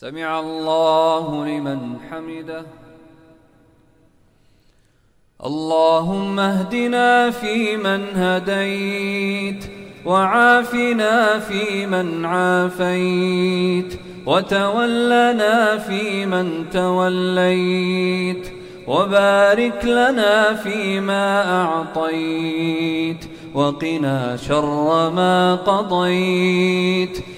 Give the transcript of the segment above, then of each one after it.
سمع الله لمن حمده. اللهم اهدنا فيمن هديت وعافنا فيمن عافيت وتولنا فيمن توليت وبارك لنا فيما أعطيت وقنا شر ما قضيت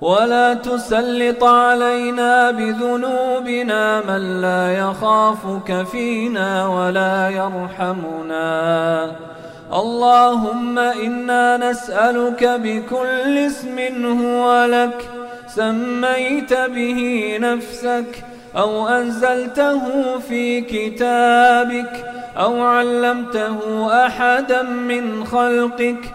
ولا تسلط علينا بذنوبنا من لا يخافك فينا ولا يرحمنا. اللهم إنا نسألك بكل اسم هو لك سميت به نفسك أو أنزلته في كتابك أو علمته أحدا من خلقك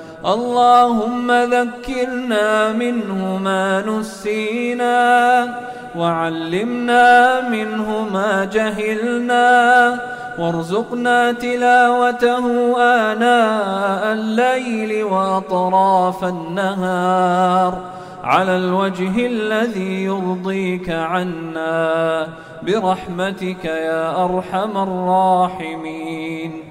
اللهم ذكرنا منه ما نسينا وعلمنا منه ما جهلنا وارزقنا تلاوته آناء الليل وأطراف النهار. على الوجه الذي يرضيك عنا برحمتك يا أرحم الراحمين.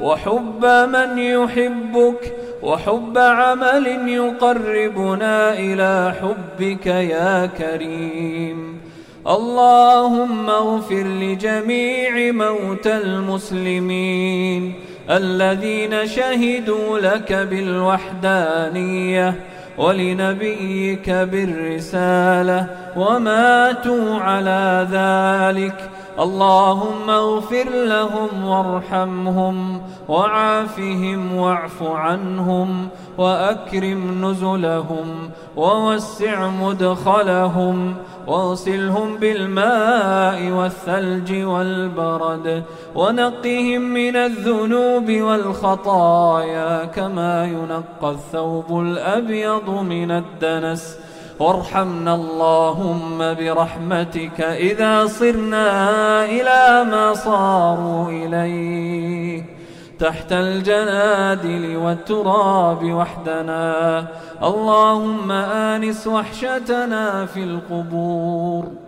وحب من يحبك وحب عمل يقربنا إلى حبك يا كريم. اللهم اغفر لجميع موتى المسلمين الذين شهدوا لك بالوحدانية ولنبيك بالرسالة وماتوا على ذلك. اللهم اغفر لهم وارحمهم وعافهم واعف عنهم وأكرم نزلهم ووسع مدخلهم واغسلهم بالماء والثلج والبرد ونقهم من الذنوب والخطايا كما ينقى الثوب الأبيض من الدنس وارحمنا اللهم برحمتك إذا صرنا إلى ما صاروا إليه تحت الجنادل والتراب وحدنا. اللهم آنس وحشتنا في القبور.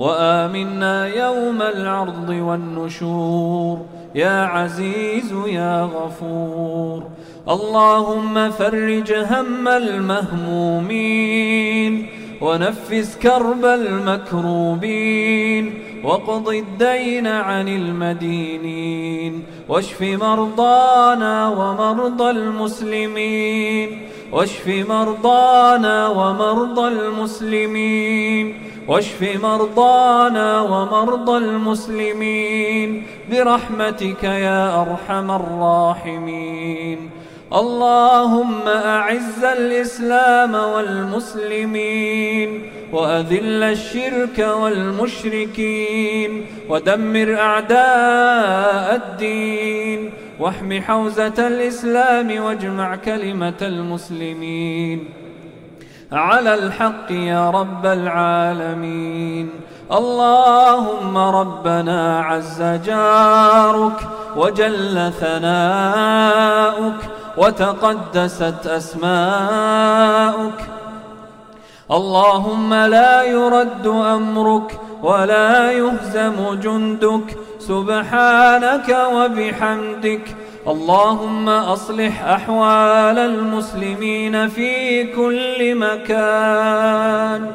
وآمنا يوم العرض والنشور. يا عزيز يا غفور. اللهم فرج هم المهمومين ونفس كرب المكروبين وقض الدين عن المدينين واشف مرضانا ومرضى المسلمين واشف مرضانا ومرضى المسلمين. واشف مرضانا ومرضى المسلمين. برحمتك يا أرحم الراحمين. اللهم أعز الإسلام والمسلمين. وأذل الشرك والمشركين. ودمر أعداء الدين. واحم حوزة الإسلام واجمع كلمة المسلمين. على الحق يا رب العالمين. اللهم ربنا عز جارك وجل ثناؤك وتقدست أسماؤك. اللهم لا يرد أمرك ولا يهزم جندك. سبحانك وبحمدك. اللهم أصلح أحوال المسلمين في كل مكان.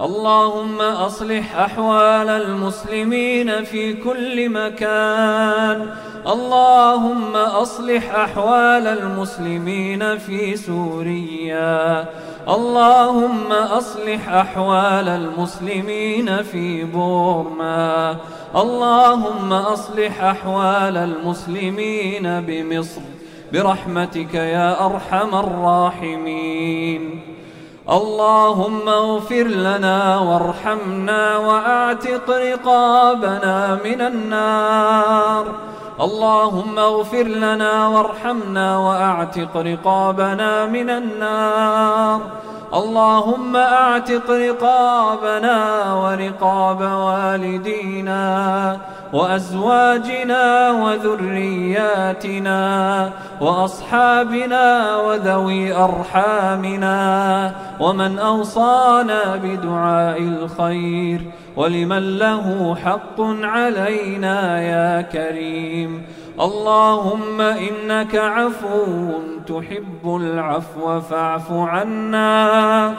اللهم أصلح أحوال المسلمين في كل مكان. اللهم أصلح أحوال المسلمين في سوريا. اللهم أصلح أحوال المسلمين في بورما. اللهم أصلح أحوال المسلمين بمصر. برحمتك يا أرحم الراحمين. اللهم اغفر لنا وارحمنا وأعتق رقابنا من النار. اللهم اغفر لنا وارحمنا وأعتق رقابنا من النار اللهم اعتق رقابنا ورقاب والدينا وأزواجنا وذرياتنا وأصحابنا وذوي أرحامنا ومن أوصانا بدعاء الخير ولمن له حق علينا يا كريم اللهم إنك عفو تحب العفو فاعف عنا.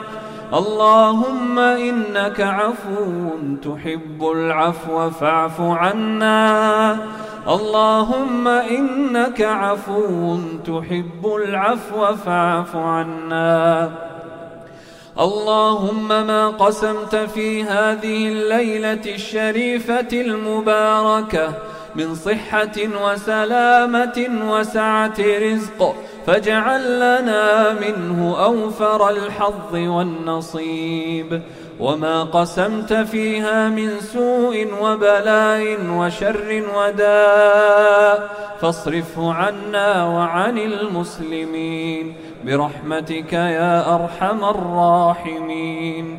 اللهم إنك عفو تحب العفو فاعف عنا. اللهم إنك عفو تحب العفو فاعف عنا. اللهم ما قسمت في هذه الليلة الشريفة المباركة من صحة وسلامة وسعة رزق فاجعل لنا منه أوفر الحظ والنصيب. وما قسمت فيها من سوء وبلاء وشر وداء فاصرفه عنا وعن المسلمين. برحمتك يا أرحم الراحمين.